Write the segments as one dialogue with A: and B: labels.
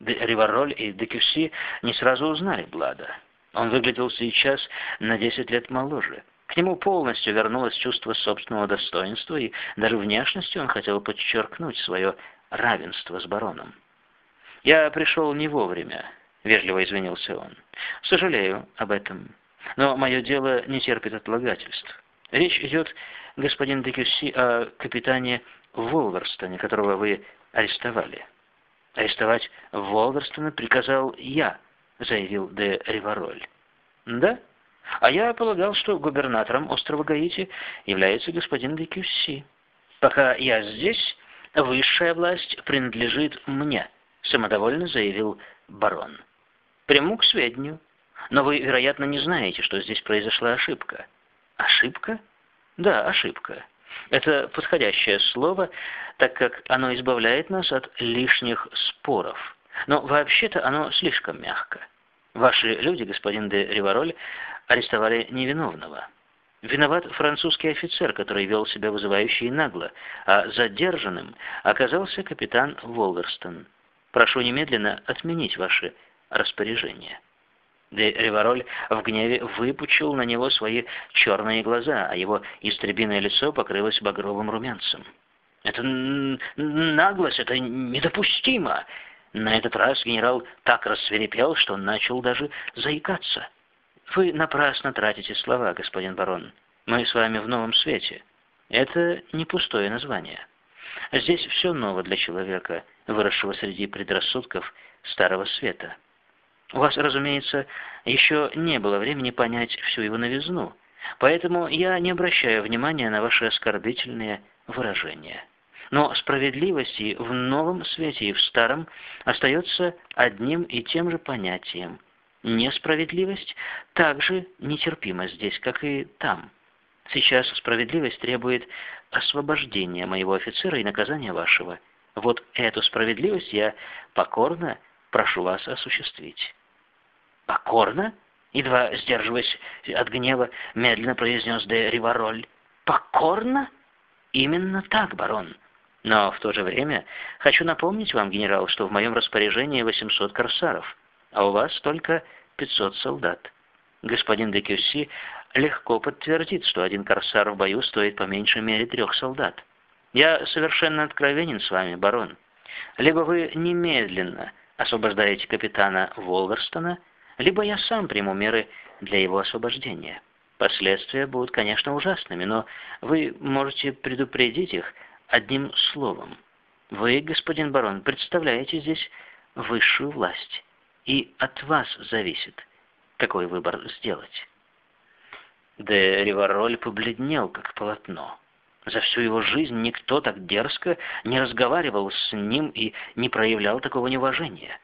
A: Ривароль и де Кюсси не сразу узнали Блада. Он выглядел сейчас на 10 лет моложе. К нему полностью вернулось чувство собственного достоинства, и даже внешностью он хотел подчеркнуть свое равенство с бароном. «Я пришел не вовремя», — вежливо извинился он. «Сожалею об этом, но мое дело не терпит отлагательств. Речь идет, господин Декюсси, о капитане Волверстоне, которого вы арестовали». «Арестовать Волверстона приказал я», — заявил де Ривароль. «Да? А я полагал, что губернатором острова Гаити является господин де Кюсси. Пока я здесь, высшая власть принадлежит мне», — самодовольно заявил барон. «Приму к сведению. Но вы, вероятно, не знаете, что здесь произошла ошибка». «Ошибка?» «Да, ошибка. Это подходящее слово, так как оно избавляет нас от лишних споров. Но вообще-то оно слишком мягко. Ваши люди, господин де Ривароль, арестовали невиновного. Виноват французский офицер, который вел себя вызывающе и нагло, а задержанным оказался капитан Волверстон. Прошу немедленно отменить ваши распоряжения. Де Ривароль в гневе выпучил на него свои черные глаза, а его истребиное лицо покрылось багровым румянцем. «Это наглость, это недопустимо!» На этот раз генерал так рассверепел, что начал даже заикаться. «Вы напрасно тратите слова, господин барон. Мы с вами в новом свете. Это не пустое название. Здесь все ново для человека, выросшего среди предрассудков старого света». У вас, разумеется, еще не было времени понять всю его новизну, поэтому я не обращаю внимания на ваши оскорбительные выражения. Но справедливость и в новом свете, и в старом остается одним и тем же понятием. Несправедливость также нетерпима здесь, как и там. Сейчас справедливость требует освобождения моего офицера и наказания вашего. Вот эту справедливость я покорно прошу вас осуществить». «Покорно?» — едва сдерживаясь от гнева, медленно произнес де Ривароль. «Покорно?» «Именно так, барон. Но в то же время хочу напомнить вам, генерал, что в моем распоряжении 800 корсаров, а у вас только 500 солдат. Господин де Кюсси легко подтвердит, что один корсар в бою стоит по меньшей мере трех солдат. Я совершенно откровенен с вами, барон. Либо вы немедленно освобождаете капитана Волверстона, либо я сам приму меры для его освобождения. Последствия будут, конечно, ужасными, но вы можете предупредить их одним словом. Вы, господин барон, представляете здесь высшую власть, и от вас зависит, какой выбор сделать. Де Ривароль побледнел, как полотно. За всю его жизнь никто так дерзко не разговаривал с ним и не проявлял такого неуважения.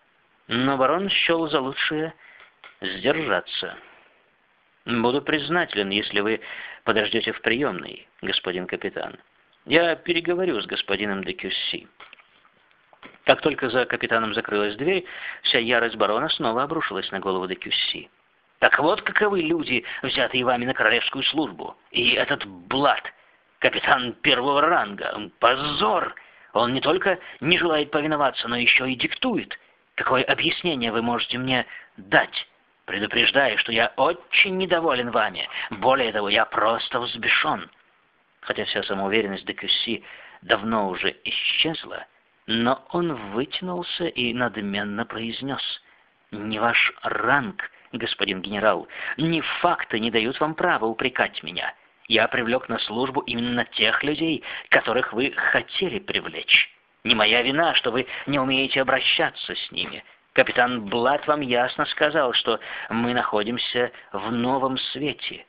A: Но барон счел за лучшее сдержаться. Буду признателен, если вы подождете в приемной, господин капитан. Я переговорю с господином де Кюсси. Как только за капитаном закрылась дверь, вся ярость барона снова обрушилась на голову де Кюсси. Так вот каковы люди, взятые вами на королевскую службу. И этот Блад, капитан первого ранга, позор! Он не только не желает повиноваться, но еще и диктует. Какое объяснение вы можете мне дать? Предупреждаю, что я очень недоволен вами. Более того, я просто взбешен. Хотя вся самоуверенность Декюсси давно уже исчезла, но он вытянулся и надменно произнес. «Не ваш ранг, господин генерал, ни факты не дают вам права упрекать меня. Я привлек на службу именно тех людей, которых вы хотели привлечь. Не моя вина, что вы не умеете обращаться с ними. Капитан Блат вам ясно сказал, что мы находимся в новом свете.